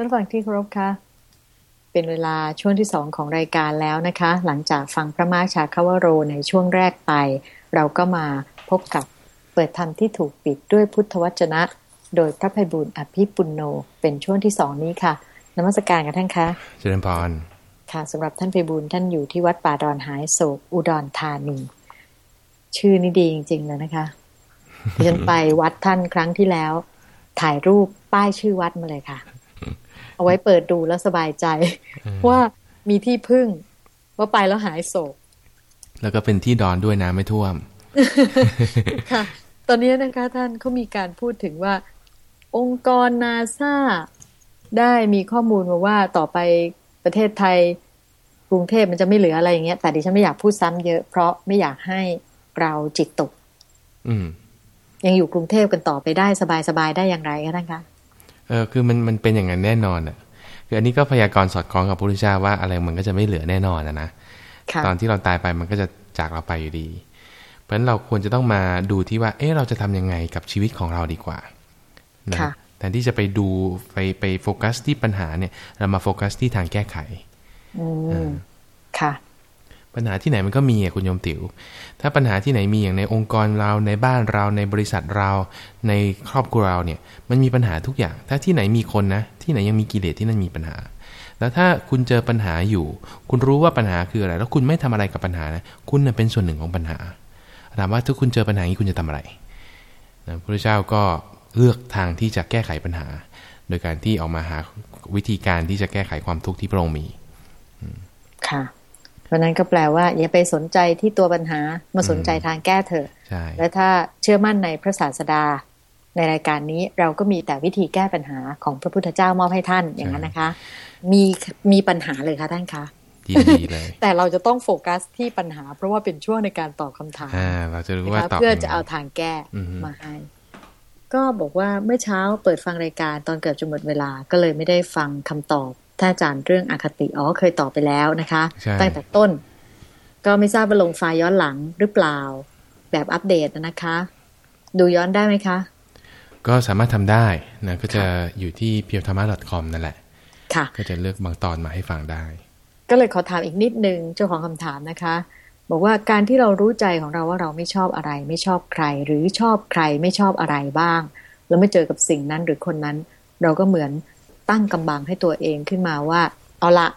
ท่านฟังที่เคารพคะเป็นเวลาช่วงที่สองของรายการแล้วนะคะ หลังจากฟังพระมาชาคาวโรในช่วงแรกไป เราก็มาพบกับเปิดธรรมที่ถูกปิดด้วยพุทธวจนะ โดยพระภัยบุญอภิปุณโน เป็นช่วงที่สองนี้ค่ะนมัสการกันท่านคะเจริญพรค่ะสำหรับท่านภัยบุญท่านอยู่ที่วัดป่าดอนหายโศกอุดรธานีชื่อนี่ดีจริงๆเลยนะคะที่ฉันไปวัดท่านครั้งที่แล้ว ถ่ายรูปป้ายชื่อวัดมาเลยค่ะ เอาไว้เปิดดูแล้วสบายใจ ว่ามีที่พึ่ง ว่าไปแล้วหายโศก แล้วก็เป็นที่ดอนด้วยนะไม่ท่วม ค่ะ ตอนนี้นะคะท่านเขามีการพูดถึงว่า องค์กรนาซาได้มีข้อมูลมาว่าต่อไปประเทศไทยกรุงเทพมันจะไม่เหลืออะไรอย่างเงี้ยแต่ดิฉันไม่อยากพูดซ้ำเยอะเพราะไม่อยากให้เราจิตตก อืม ยังอยู่กรุงเทพกันต่อไปได้สบายๆได้อย่างไรคะท่านคะ เออคือมันมันเป็นอย่างนั้นแน่นอนอะคืออันนี้ก็พยากรณ์สอดคล้องกับพระพุทธเจ้าว่าอะไรมันก็จะไม่เหลือแน่นอนนะนะตอนที่เราตายไปมันก็จะจากเราไปอยู่ดี เพราะฉะนั้นเราควรจะต้องมาดูที่ว่า เออเราจะทำยังไงกับชีวิตของเราดีกว่านะแทนที่จะไปดูไปไปโฟกัสที่ปัญหาเนี่ย เรามาโฟกัสที่ทางแก้ไขอืมค่ะ ปัญหาที่ไหนมันก็มีอะคุณโยมติ๋ว ถ้าปัญหาที่ไหนมีอย่างในองค์กรเราในบ้านเราในบริษัทเรา ในครอบครัวเราเนี่ยมันมีปัญหาทุกอย่าง ถ้าที่ไหนมีคนนะ ที่ไหนยังมีกิเลสที่นั่นมีปัญหา แล้วถ้าคุณเจอปัญหาอยู่ คุณรู้ว่าปัญหาคืออะไร แล้วคุณไม่ทำอะไรกับปัญหานะคุณเป็นส่วนหนึ่งของปัญหาถามว่าถ้าคุณเจอปัญหานี้คุณจะทำอะไรนะพระเจ้าก็เลือกทางที่จะแก้ไขปัญหา โดยการที่ออกมาหาวิธีการที่จะแก้ไขความทุกข์ที่พระองค์มีค่ะ เพราะนั้นก็แปลว่า อย่าไปสนใจที่ตัวปัญหามาสนใจทางแก้เถอะและถ้าเชื่อมั่นในพระศาสดา ในรายการนี้เราก็มีแต่วิธีแก้ปัญหาของพระพุทธเจ้ามอบให้ท่านอย่างนั้นนะคะ มีมีปัญหาเลยค่ะท่านคะดีเลยแต่เราจะต้องโฟกัสที่ปัญหา เพราะว่าเป็นช่วงในการตอบคำถามเราจะรู้ว่าเพื่อจะเอาทางแก้มาให้ก็บอกว่าเมื่อเช้าเปิดฟังรายการตอนเกือบจะหมดเวลาก็เลยไม่ได้ฟังคำตอบ ท่านอาจารย์เรื่องอคติอ๋อเคยตอบไปแล้วนะคะตั้งแต่ต้น ก็ไม่ทราบว่าลงไฟล์ย้อนหลังหรือเปล่า แบบอัปเดตนะคะ ดูย้อนได้ไหมคะ ก็สามารถทำได้นะก็จะอยู่ที่ p พียวธรรมะ .com นั่นแหละค่ะ ก็จะเลือกบางตอนมาให้ฟังได้ ก็เลยขอถามอีกนิดนึงเจ้าของคำถามนะคะ บอกว่าการที่เรารู้ใจของเราว่าเราไม่ชอบอะไร ไม่ชอบใคร หรือชอบใครไม่ชอบอะไรบ้าง แล้วไม่เจอกับสิ่งนั้นหรือคนนั้น เราก็เหมือน ตั้งกำบังให้ตัวเองขึ้นมาว่า เอาละ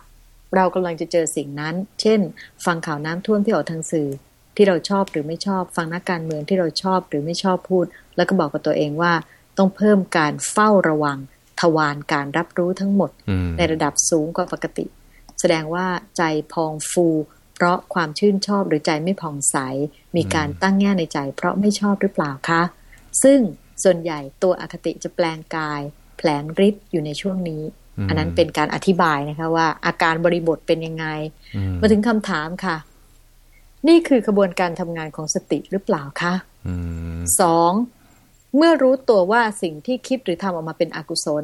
เรากำลังจะเจอสิ่งนั้น เช่น ฟังข่าวน้ำท่วมที่ออกทางสื่อที่เราชอบหรือไม่ชอบ ฟังนักการเมืองที่เราชอบหรือไม่ชอบพูด แล้วก็บอกกับตัวเองว่า ต้องเพิ่มการเฝ้าระวังทวารการรับรู้ทั้งหมด ในระดับสูงกว่าปกติ แสดงว่าใจพองฟู เพราะความชื่นชอบหรือใจไม่ผ่องใส มีการตั้งแง่ในใจ เพราะไม่ชอบหรือเปล่าคะ ซึ่งส่วนใหญ่ตัวอคติจะแปลงกาย แผลงฤทธิ์อยู่ในช่วงนี้ อันนั้นเป็นการอธิบายนะคะว่า อาการบริบทเป็นยังไง มาถึงคำถามค่ะ นี่คือกระบวนการทำงานของสติหรือเปล่าคะสองเมื่อรู้ตัวว่าสิ่งที่คิดหรือทำออกมาเป็นอกุศล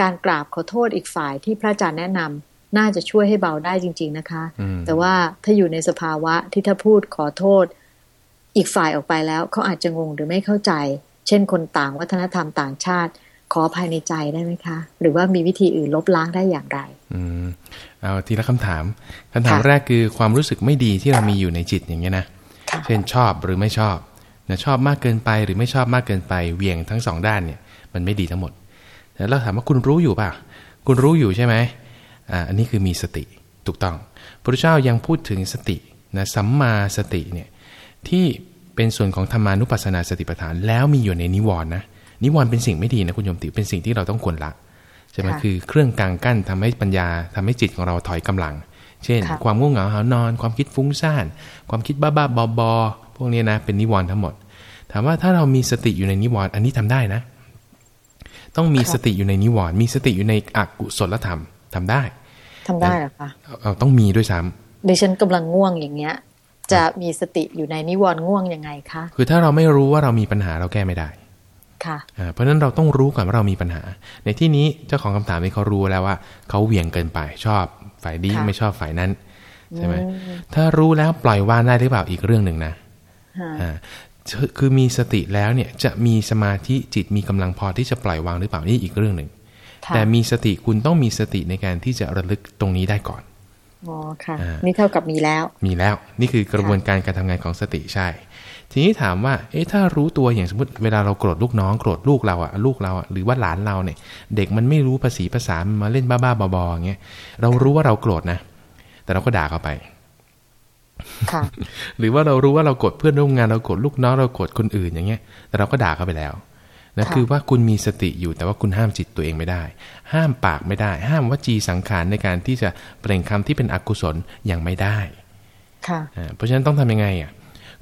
การกราบขอโทษอีกฝ่ายที่พระอาจารย์แนะนำน่าจะช่วยให้เบาได้จริง ๆนะคะ แต่ว่าถ้าอยู่ในสภาวะที่ถ้าพูดขอโทษ อีกฝ่ายออกไปแล้วเขาอาจจะงงหรือไม่เข้าใจ เช่นคนต่างวัฒนธรรมต่างชาติ ขอภายในใจได้ไหมคะ หรือว่ามีวิธีอื่นลบล้างได้อย่างไร อืมเอาทีละคำถามคำถามแรกคือความรู้สึกไม่ดีที่เรามีอยู่ในจิตอย่างเงี้ยนะเช่นชอบหรือไม่ชอบนะชอบมากเกินไปหรือไม่ชอบมากเกินไปเวียงทั้งสองด้านเนี่ย มันไม่ดีทั้งหมดแต่เราถามว่าคุณรู้อยู่ป่ะ คุณรู้อยู่ใช่ไหมอ่าอันนี้คือมีสติถูกต้องพระเจ้ายังพูดถึงสตินะสัมมาสติเนี่ยที่เป็นส่วนของธรรมานุปัสสนาสติปัฏฐานแล้วมีอยู่ในนิวรณ์นะ นิวรณ์เป็นสิ่งไม่ดีนะคุณโยมติเป็นสิ่งที่เราต้องควรละใช่ไหมคือเครื่องกลางกั้นทำให้ปัญญาทำให้จิตของเราถอยกำลัง เช่น ความง่วงเหงาหานอน ความคิดฟุ้งซ่าน ความคิดบ้าๆบอๆพวกนี้นะ เป็นนิวรณ์ทั้งหมด ถามว่าถ้าเรามีสติอยู่ในนิวรณ์อันนี้ทำได้นะ ต้องมีสติอยู่ในนิวรณ์มีสติอยู่ในอกุศลธรรมทำได้ทำได้หรอคะเราต้องมีด้วยซ้ำดิฉันกำลังง่วงอย่างเงี้ย จะมีสติอยู่ในนิวรณ์ง่วงยังไงคะคือถ้าเราไม่รู้ว่าเรามีปัญหาเราแก้ไม่ได้ เพราะฉะนั้นเราต้องรู้ก่อนว่าเรามีปัญหา ในที่นี้เจ้าของคำถามนี้เขารู้แล้วว่าเขาเหวี่ยงเกินไปชอบฝ่ายดีไม่ชอบฝ่ายนั้นใช่ไหมถ้ารู้แล้วปล่อยวางได้หรือเปล่าอีกเรื่องหนึ่งนะคือมีสติแล้วเนี่ยจะมีสมาธิจิตมีกำลังพอที่จะปล่อยวางหรือเปล่านี่อีกเรื่องหนึ่งแต่มีสติคุณต้องมีสติในการที่จะระลึกตรงนี้ได้ก่อน อ๋อค่ะ นี่เท่ากับมีแล้ว มีแล้ว นี่คือกระบวนการการทำงานของสติใช่ ทีนี้ถามว่า เอ๊ะถ้ารู้ตัวอย่างสมมติเวลาเราโกรธลูกน้องโกรธลูกเราอะลูกเราอะหรือว่าหลานเราเนี่ย เด็กมันไม่รู้ภาษีภาษามาเล่นบ้าๆบอๆอย่างเงี้ยเรารู้ว่าเราโกรธนะ แต่เราก็ด่าเขาไปค่ะหรือว่าเรารู้ว่าเราโกรธเพื่อนร่วมงานเราโกรธลูกน้องเราโกรธคนอื่นอย่างเงี้ย แต่เราก็ด่าเขาไปแล้ว นะคือว่าคุณมีสติอยู่แต่ว่าคุณห้ามจิตตัวเองไม่ได้ ห้ามปากไม่ได้ ห้ามวจีสังขารในการที่จะเปล่งคำที่เป็นอกุศลยังไม่ได้ค่ะเพราะฉะนั้นต้องทำยังไงอะ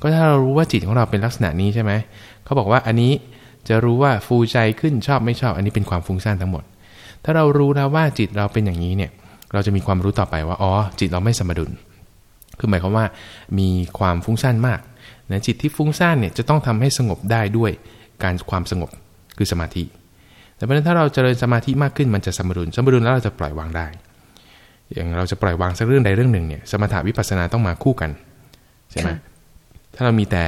ก็ถ้าเรารู้ว่าจิตของเราเป็นลักษณะนี้ใช่ไหมเขาบอกว่าอันนี้จะรู้ว่าฟูใจขึ้นชอบไม่ชอบ อันนี้เป็นความฟุ้งซ่านทั้งหมด ถ้าเรารู้แล้วว่าจิตเราเป็นอย่างนี้เนี่ย เราจะมีความรู้ต่อไปว่าอ๋อจิตเราไม่สมดุล คือหมายความว่ามีความฟุ้งซ่านมากนะจิตที่ฟุ้งซ่านเนี่ยจะต้องทำให้สงบได้ด้วยการความสงบ คือสมาธิ แต่เพราะนั้นถ้าเราเจริญสมาธิมากขึ้นมันจะสมดุลสมดุลแล้วเราจะปล่อยวางได้ อย่างเราจะปล่อยวางสักเรื่องใดเรื่องหนึ่งเนี่ยสมถะวิปัสสนาต้องมาคู่กันใช่ไหมถ้าเรามีแต่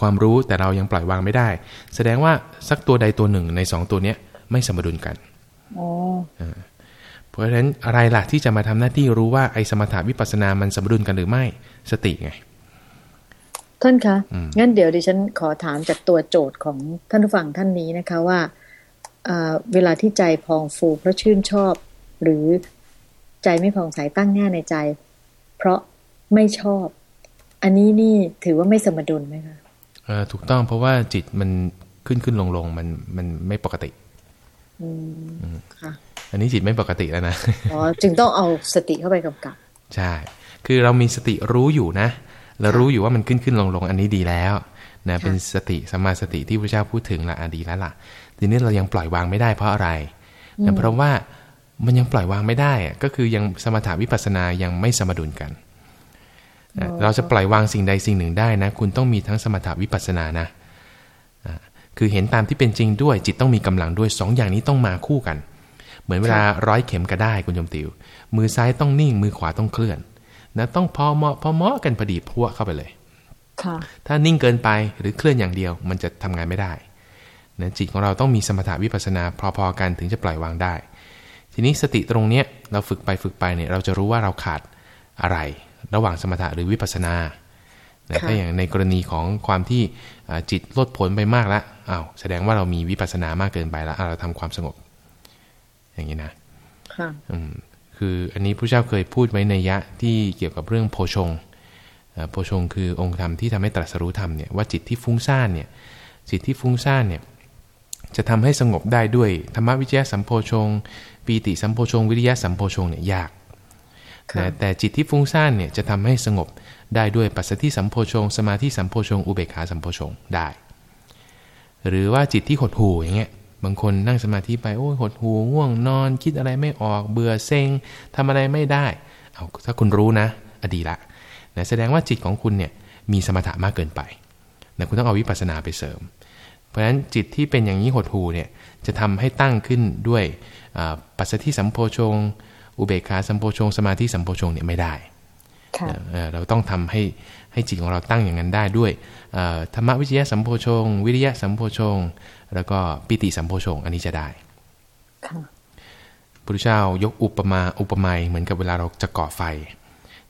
ความรู้แต่เรายังปล่อยวางไม่ได้ แสดงว่าสักตัวใดตัวหนึ่งในสองตัวเนี้ยไม่สมดุลกันเพราะฉะนั้นอะไรล่ะที่จะมาทำหน้าที่รู้ว่าไอ้สมถะวิปัสสนามันสมดุลกันหรือไม่สติไง ท่านคะงั้นเดี๋ยวดิฉันขอถามจากตัวโจทย์ของท่านผู้ฟังท่านนี้นะคะว่าเวลาที่ใจพองฟูเพราะชื่นชอบ หรือใจไม่ผ่องใสตั้งแง่ในใจ เพราะไม่ชอบ อันนี้นี่ถือว่าไม่สมดุลไหมคะเออถูกต้องเพราะว่าจิตมันขึ้นขึ้นลงลงมันมันไม่ปกติอืมค่ะอันนี้จิตไม่ปกติแล้วนะอ๋อจึงต้องเอาสติเข้าไปกำกับ ใช่ คือเรามีสติรู้อยู่นะ แล้วรู้อยู่ว่ามันขึ้นขึ้นลงลงอันนี้ดีแล้วนะเป็นสติสมาสติที่พระเจ้าพูดถึงละอดีแล้วล่ะ ทีนี้เรายังปล่อยวางไม่ได้เพราะอะไรนะเพราะว่ามันยังปล่อยวางไม่ได้ก็คือยังสมถาวิปัสสนายังไม่สมดุลกัน เราจะปล่อยวางสิ่งใดสิ่งหนึ่งได้นะ คุณต้องมีทั้งสมถาวิปัสสนานะคือเห็นตามที่เป็นจริงด้วยจิตต้องมีกำลังด้วยสองอย่างนี้ต้องมาคู่กัน เหมือนเวลาร้อยเข็มก็ได้คุณยมติว มือซ้ายต้องนิ่ง มือขวาต้องเคลื่อน นะต้องพอเหมาะพอเหมาะกันพอดีพัวเข้าไปเลยถ้านิ่งเกินไปหรือเคลื่อนอย่างเดียวมันจะทำงานไม่ได้นะจิตของเราต้องมีสมถาวิปัสนาพอๆกันถึงจะปล่อยวางได้ ทีนี้สติตรงเนี้ยเราฝึกไปฝึกไปเนี่ยเราจะรู้ว่าเราขาดอะไร ระหว่างสมถะหรือวิปัสนาถ้าอย่างในกรณีของความที่จิตลดผลไปมากแล้วอ้าวแสดงว่าเรามีวิปัสนามากเกินไปแล้วเราทำความสงบ อย่างนี้นะ ค่ะ คืออันนี้พระเจ้าเคยพูดไว้ในยะที่เกี่ยวกับเรื่องโพชงโพชงคือองค์ธรรมที่ทำให้ตรัสรู้ธรรมเนี่ยว่าจิตที่ฟุ้งซ่านเนี่ยจิตที่ฟุ้งซ่านเนี่ยจะทำให้สงบได้ด้วยธรรมวิจยะสัมโพชงปีติสัมโพชงวิริยะสัมโพชงเนี่ยยากนะแต่จิตที่ฟุ้งซ่านเนี่ยจะทำให้สงบได้ด้วยปัสสติสัมโพชงสมาธิสัมโพชงอุเบกขาสัมโพชงได้ หรือว่าจิตที่หดหู่อย่างเงี้ย บางคนนั่งสมาธิไปโอ้หดหูง่วงนอน คิดอะไรไม่ออกเบื่อเซ็งทำอะไรไม่ได้ เอาถ้าคุณรู้นะอดีละนะแสดงว่าจิตของคุณเนี่ยมีสมถะมากเกินไปนะคุณต้องเอาวิปัสสนาไปเสริม เพราะฉะนั้นจิตที่เป็นอย่างนี้หดหูเนี่ยจะทำให้ตั้งขึ้นด้วยปัสสติสัมโพชง อุเบกขาสัมโพชง สมาธิสัมโพชงเนี่ยไม่ได้ เราต้องทำให้ให้จิตของเราตั้งอย่างนั้นได้ด้วยธรรมวิจยะสัมโพชง วิริยะสัมโพชง แล้วก็ปิติสัมโพชง อันนี้จะได้ค่ะพระเจ้ายกอุปมาอุปไมยเหมือนกับเวลาเราจะก่อไฟ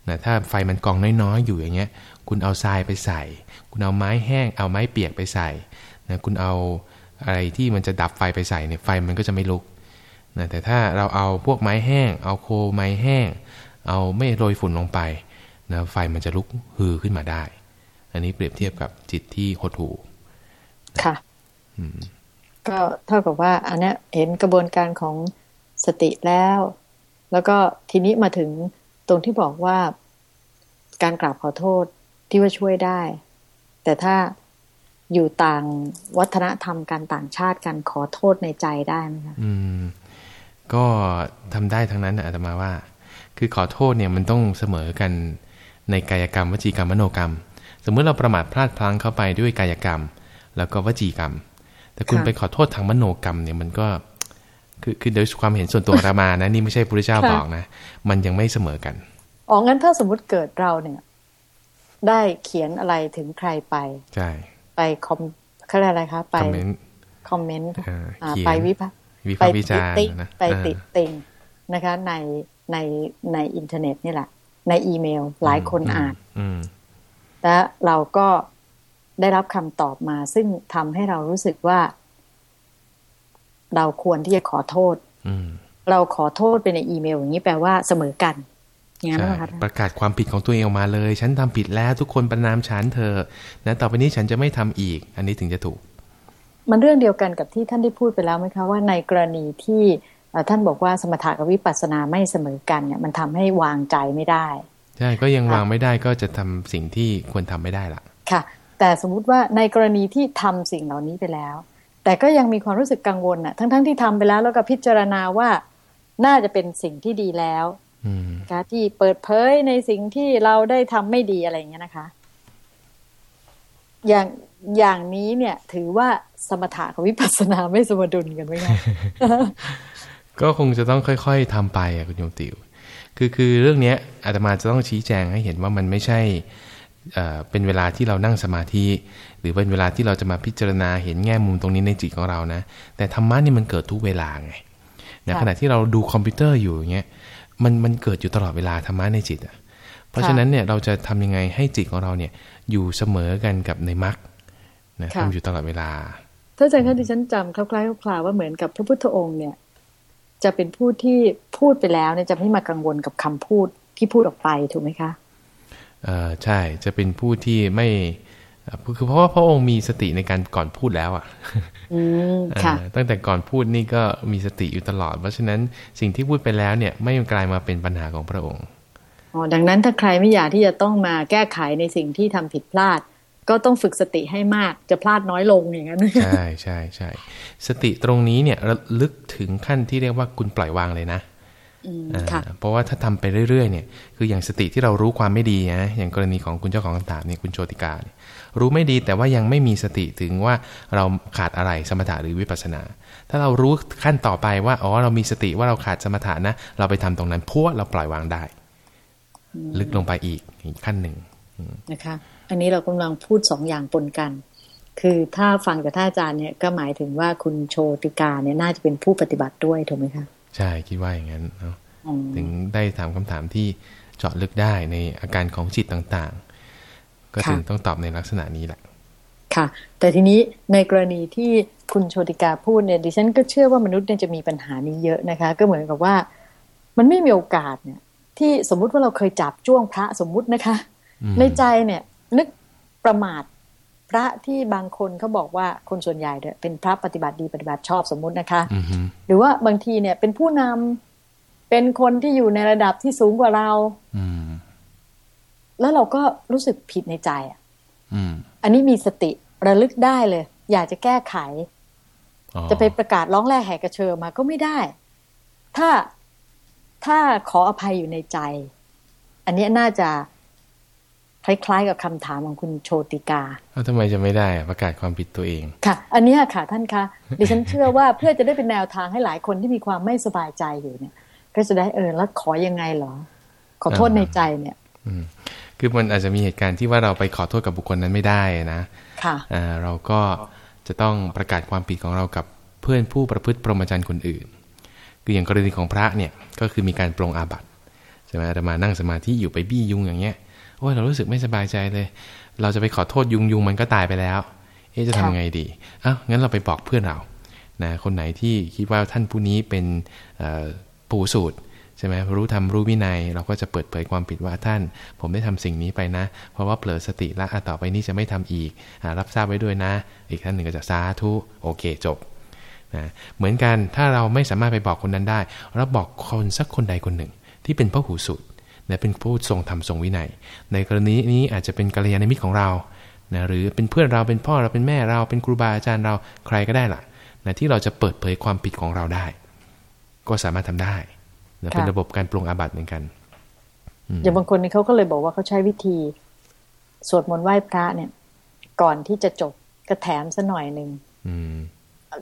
นะถ้าไฟมันกองน้อยๆอยู่อย่างเงี้ย คุณเอาทรายไปใส่ คุณเอาไม้แห้ง เอาไม้เปียกไปใส่นะคุณเอาอะไรที่มันจะดับไฟไปใส่เนี่ยไฟมันก็จะไม่ลุกนะแต่ถ้าเราเอาพวกไม้แห้ง เอาโคไม้แห้ง เอาไม่โรยฝุ่นลงไป นะไฟมันจะลุกฮือขึ้นมาได้ อันนี้เปรียบเทียบกับจิตที่หดหู่ค่ะก็เท่ากับว่า อันนี้เห็นกระบวนการของสติแล้ว แล้วก็ทีนี้มาถึงตรงที่บอกว่าการกราบขอโทษที่ว่าช่วยได้ แต่ถ้าอยู่ต่างวัฒนธรรมการต่างชาติกันขอโทษในใจได้ไหมคะอืม ก็ทำได้ทั้งนั้นนะอาตมาว่า คือขอโทษเนี่ยมันต้องเสมอกัน ในกายกรรม วจีกรรมมโนกรรม สมมติเราประมาทพลาดพลั้งเข้าไปด้วยกายกรรม แล้วก็วจีกรรม แต่คุณไปขอโทษทางมโนกรรมเนี่ยมันก็ คือคือโดยความเห็นส่วนตัวรามานะนี่ไม่ใช่พระเจ้าบอกนะ มันยังไม่เสมอกันอ๋องั้นถ้าสมมุติเกิดเราเนี่ย ได้เขียนอะไรถึงใครไปใช่ไป com เขาเรียกอะไรคะ ไป comment comment ไปวิพากษ์วิไปพากษ์วิติจารณ์ติงนะไปติติงนะคะ ในในในอินเทอร์เน็ตนี่แหละ ในอีเมล หลายคนอ่านอืมและเราก็ได้รับคำตอบมา ซึ่งทำให้เรารู้สึกว่า เราควรที่จะขอโทษอืมเราขอโทษไปในอีเมล อย่างนี้แปลว่าเสมอกันอย่างนั้นใช่นะคะประกาศความผิดของตัวเองออกมาเลย ฉันทำผิดแล้วทุกคนประนามฉันเธอะนะต่อไปนี้ฉันจะไม่ทำอีก อันนี้ถึงจะถูก มันเรื่องเดียวกันกับที่ท่านได้พูดไปแล้วไหมคะว่าในกรณีที่เอ่อ ท่านบอกว่าสมถะกับวิปัสสนาไม่เสมอกันเนี่ยมันทำให้วางใจไม่ได้ ใช่ก็ยังค่ะวางไม่ได้ก็จะทำสิ่งที่ควรทำไม่ได้ละค่ะ แต่สมมุติว่าในกรณีที่ทำสิ่งเหล่านี้ไปแล้ว แต่ก็ยังมีความรู้สึกกังวลน่ะ ทั้งๆที่ทำไปแล้วแล้วก็พิจารณาว่าน่าจะเป็นสิ่งที่ดีแล้วอืมนะคะที่เปิดเผยในสิ่งที่เราได้ทำไม่ดีอะไรอย่างเงี้ยนะคะ อย่างอย่างนี้เนี่ย ถือว่าสมถะกับวิปัสสนาไม่สมดุลกันไหมคะ ก็คงจะต้องค่อย ๆทำไปอะคุณโยมติวคือคือเรื่องเนี้ยอาตมาจะต้องชี้แจงให้เห็นว่ามันไม่ใช่เอ่อเป็นเวลาที่เรานั่งสมาธิ หรือเป็นเวลาที่เราจะมาพิจารณาเห็นแง่มุมตรงนี้ในจิตของเรานะ แต่ธรรมะนี่มันเกิดทุกเวลาไงในค่ะขณะที่เราดูคอมพิวเตอร์อยู่อย่างเงี้ยมันมันเกิดอยู่ตลอดเวลาธรรมะในจิตอะเพราะฉะนั้นเนี่ยเราจะทำยังไงให้จิตของเราเนี่ยอยู่เสมอกันกับในมรรคนะค่ะทำอยู่ตลอดเวลาถ้าอาจารย์คะดิฉันจำคล้ายๆคลาๆว่าเหมือนกับพระพุทธองค์เนี่ย จะเป็นผู้ที่พูดไปแล้วเนี่ยจะไม่มากังวลกับคำพูดที่พูดออกไปถูกไหมคะเอ่อใช่จะเป็นผู้ที่ไม่เอ่อคือเพราะว่าพระองค์มีสติในการก่อนพูดแล้วอะอืมค่ะเอ่อตั้งแต่ก่อนพูดนี่ก็มีสติอยู่ตลอด เพราะฉะนั้นสิ่งที่พูดไปแล้วเนี่ยไม่กลายมาเป็นปัญหาของพระองค์อ๋อดังนั้นถ้าใครไม่อยากที่จะต้องมาแก้ไขในสิ่งที่ทำผิดพลาด ก็ต้องฝึกสติให้มากจะพลาดน้อยลงอย่างนั้นใช่ใช่ใช่สติตรงนี้เนี่ยระลึกถึงขั้นที่เรียกว่าคุณปล่อยวางเลยนะอืมอ่าค่ะเพราะว่าถ้าทำไปเรื่อยๆเนี่ยคืออย่างสติที่เรารู้ความไม่ดีนะอย่างกรณีของคุณเจ้าของคำถามเนี่ยคุณโชติกาเนี่ยรู้ไม่ดีแต่ว่ายังไม่มีสติถึงว่าเราขาดอะไรสมถะหรือวิปัสสนา ถ้าเรารู้ขั้นต่อไปว่าอ๋อเรามีสติว่าเราขาดสมถะนะ เราไปทำตรงนั้นพวเราปล่อยวางได้ ลึกลงไปอีกอีกขั้นหนึ่ง นะคะ อันนี้เรากำลังพูดสองอย่างปนกัน คือถ้าฟังจากท่านอาจารย์เนี่ยก็หมายถึงว่าคุณโชติกาเนี่ยน่าจะเป็นผู้ปฏิบัติด้วยถูกไหมคะ ใช่คิดว่าอย่างนั้นเนาะอืมถึงได้ถามคำถามที่เจาะลึกได้ในอาการของจิตต่างๆ ก็ถึงต้องตอบในลักษณะนี้แหละ ค่ะ แต่ทีนี้ในกรณีที่คุณโชติกาพูดเนี่ยดิฉันก็เชื่อว่ามนุษย์เนี่ยจะมีปัญหานี้เยอะนะคะ ก็เหมือนกับว่า มันไม่มีโอกาสเนี่ย ที่สมมุติว่าเราเคยจับจ้วงพระสมมุตินะคะอืม ในใจเนี่ยนึกประมาทพระที่บางคนเขาบอกว่าคนส่วนใหญ่เนี่ยเป็นพระปฏิบัติดีปฏิบัติชอบสมมุตินะคะอือฮึหรือว่าบางทีเนี่ยเป็นผู้นำเป็นคนที่อยู่ในระดับที่สูงกว่าเราอืมแล้วเราก็รู้สึกผิดในใจอะอืมอันนี้มีสติระลึกได้เลย อยากจะแก้ไขอ๋อจะไปประกาศร้องแรกแหกกระเชิญมาก็ไม่ได้ ถ้าถ้าขออภัยอยู่ในใจ อันเนี้ยน่าจะ คล้ายๆ กับคำถามของคุณโชติกาเอ้าทำไมจะไม่ได้อะประกาศความผิดตัวเองค่ะ อันเนี้ยค่ะท่านคะดิฉันเชื่อว่าเพื่อจะได้เป็นแนวทางให้หลายคนที่มีความไม่สบายใจอยู่เนี่ย ก็จะได้เออแล้วขอยังไงเหรอ ขอโทษในใจเนี่ยอืมคือมันอาจจะมีเหตุการณ์ที่ว่าเราไปขอโทษกับบุคคลนั้นไม่ได้นะค่ะอ่าเราก็จะต้องประกาศความผิดของเรากับเพื่อนผู้ประพฤติพรหมจรรย์คนอื่น คืออย่างกรณีของพระเนี่ยก็คือมีการปรงอาบัติใช่ไหมอาตมานั่งสมาธิอยู่ไปบี้ยุงอย่างเงี้ย โอ้ยเรารู้สึกไม่สบายใจเลย เราจะไปขอโทษยุงยุงมันก็ตายไปแล้ว เอ๊ะจะทำค่ะไงดีอ้าวงั้นเราไปบอกเพื่อนเรานะคนไหนที่คิดว่าท่านผู้นี้เป็นเอ่อปูสูตรใช่ไหมรู้ธรรมรู้วินัย เราก็จะเปิดเผยความผิดว่าท่าน ผมได้ทำสิ่งนี้ไปนะ เพราะว่าเผลอสติละอะต่อไปนี้จะไม่ทำอีกอารับทราบไว้ด้วยนะ อีกท่านหนึ่งก็จะสาธุโอเคจบนะเหมือนกันถ้าเราไม่สามารถไปบอกคนนั้นได้ เราบอกคนสักคนใดคนหนึ่ง ที่เป็นพระหูสูตร นะเป็นผู้ทรงธรรมทรงวินัย ในกรณีนี้อาจจะเป็นกัลยาณมิตรของเรานะหรือเป็นเพื่อนเราเป็นพ่อเราเป็นแม่เราเป็นครูบาอาจารย์เราใครก็ได้ล่ะนะที่เราจะเปิดเผยความผิดของเราได้ ก็สามารถทำได้นะเป็นค่ะระบบการปรงอาบัติเหมือนกันอย่างบางคนนี่เขาก็เลยบอกว่าเขาใช้วิธี สวดมนต์ไหว้พระเนี่ย ก่อนที่จะจบก็แถมซะหน่อยหนึ่งอืม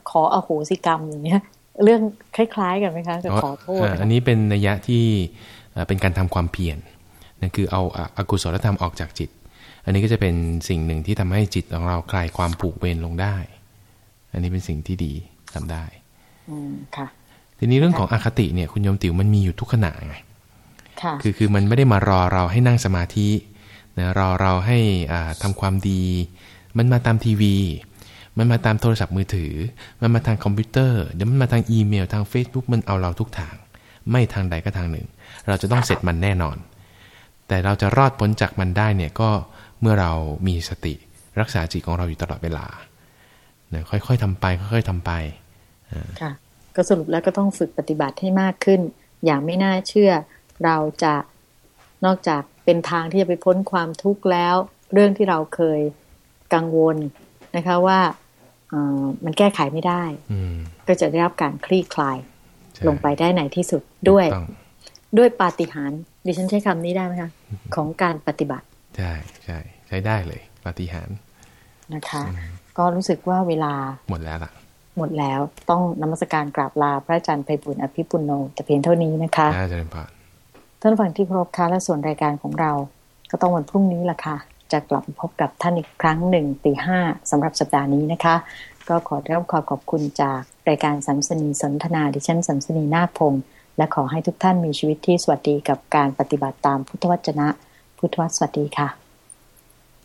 ขออโหสิกรรมอย่างเงี้ย เรื่องคล้าย ๆ กันไหมคะกับขอโทษาอันนี้เป็นนัยยะที่ เอ่อเป็นการทำความเพียรนั่นคือเอาอะอกุศลธรรมออกจากจิต อันนี้ก็จะเป็นสิ่งหนึ่งที่ทำให้จิตของเราคลายความผูกเวรลงได้ อันนี้เป็นสิ่งที่ดีทำได้อืมค่ะทีนี้เรื่องของอคติเนี่ยคุณโยมติ๋วมันมีอยู่ทุกขณะไงค่ะคือคือมันไม่ได้มารอเราให้นั่งสมาธินะรอเราให้อ่าทำความดี มันมาตามทีวี มันมาตามโทรศัพท์มือถือ มันมาทางคอมพิวเตอร์ เดี๋ยวมันมาทางอีเมลทาง Facebook มันเอาเราทุกทาง ไม่ทางใดก็ทางหนึ่ง เราจะต้องเสร็จมันแน่นอน แต่เราจะรอดพ้นจากมันได้เนี่ยก็เมื่อเรามีสติรักษาจิตของเราอยู่ตลอดเวลาเนี่ยค่อยๆทำไปค่อยๆทำไปค่ะก็สรุปแล้วก็ต้องฝึกปฏิบัติให้มากขึ้น อย่างไม่น่าเชื่อ เราจะนอกจากเป็นทางที่จะไปพ้นความทุกข์แล้ว เรื่องที่เราเคยกังวลนะคะว่าเอ่อมันแก้ไขไม่ได้อืมก็จะได้รับการคลี่คลายใช่ลงไปได้ในที่สุดด้วยต้อง ด้วยปาฏิหาริย์ดิฉันใช้คำนี้ได้ไหมคะของการปฏิบัติใช่ใช่ใช้ได้เลยปาฏิหาริย์นะคะ ก็รู้สึกว่าเวลาหมดแล้วล่ะ หมดแล้วต้องนมัสการกราบลาพระอาจารย์ไพบุญอภิปุโนแต่เพียงเท่านี้นะคะน่าจะเป็นพรท่านฟังที่เคารพค่ะและส่วนรายการของเรา ก็ต้องวันพรุ่งนี้ละค่ะ จะกลับมาพบกับท่านอีกครั้งหนึ่งตีห้าสำหรับสัปดาห์นี้นะคะ ก็ขอได้รับความขอบคุณจากรายการสัมสนีสนทนาดิฉันสัมสนีนาคพงศ์ และขอให้ทุกท่านมีชีวิตที่สวัสดีกับการปฏิบัติตามพุทธวจนะ พุทธวสวัสดีค่ะ